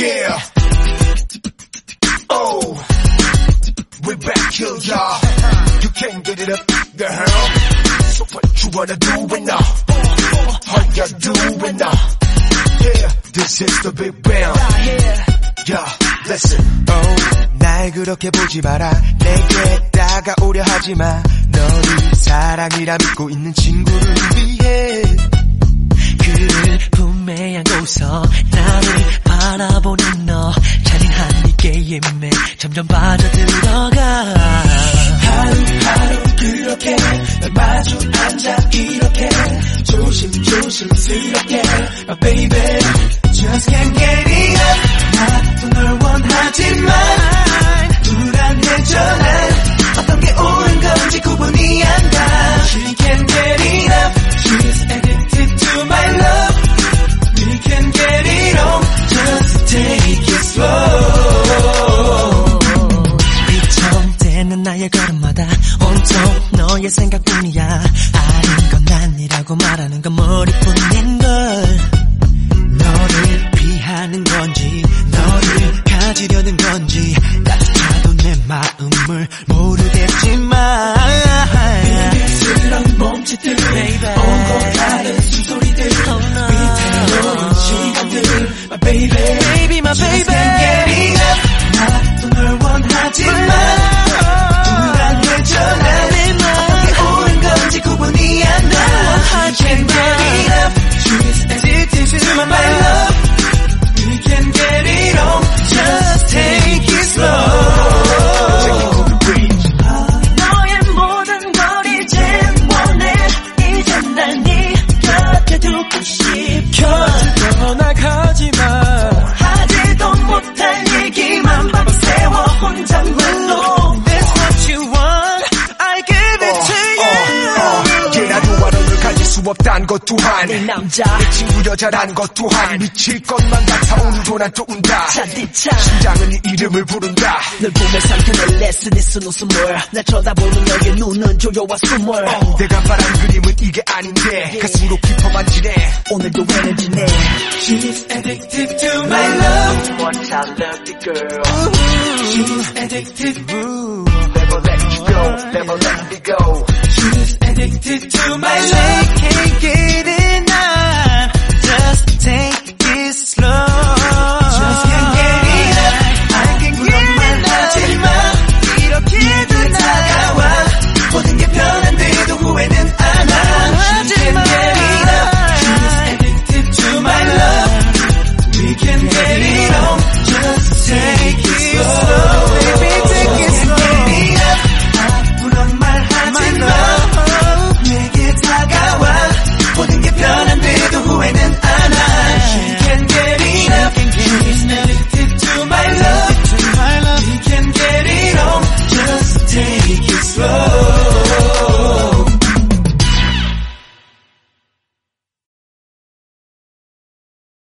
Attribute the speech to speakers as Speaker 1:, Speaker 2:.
Speaker 1: Yeah. Oh. We're back here, y'all. You can't get it up, girl. So what you wanna do it now? How you doing now? Yeah, this is the big bang. Yeah, listen.
Speaker 2: Oh, 날 그렇게 보지 마라. 내게 다가오려 하지 마. 너를 사랑이라 믿고 있는 친구를 위해.
Speaker 3: 그 분명한 곳서 나를 바라보는 너 잔인한 이 게임에 점점 빠져들어가.
Speaker 2: 하루하루 그렇게 날 마주 앉아 이렇게 조심조심스럽게
Speaker 3: 나의 걸음마다 온통 너의 생각뿐이야. 아닌 건 아니라고 말하는 건 머리뿐인걸. 너를 피하는 건지 너를 가지려는 건지 나조차도 내 마음을 모르겠지만.
Speaker 2: 스런 몸짓들 오고 가는 숨소리들 위태로운 시간들. My baby.
Speaker 3: Baby my baby
Speaker 1: push 없단 것 또한.
Speaker 3: 내 남자
Speaker 1: 내 친구 여자란 것 또한. 미칠 것만 같아 오늘도 난 또 운다.
Speaker 3: 잔디차
Speaker 1: 심장은 네 이름을 부른다.
Speaker 3: 널 보며 삼키는 레슨 있은 웃음을 날 쳐다보는 너의 눈은 조여와 숨을
Speaker 1: 내가 말한 그림은 이게 아닌데 가슴으로 깊어만 지내.
Speaker 3: 오늘도 에너지네
Speaker 2: She's addicted to my love
Speaker 3: Once I loved the girl
Speaker 2: She's addicted
Speaker 1: Never let you go, never let me go.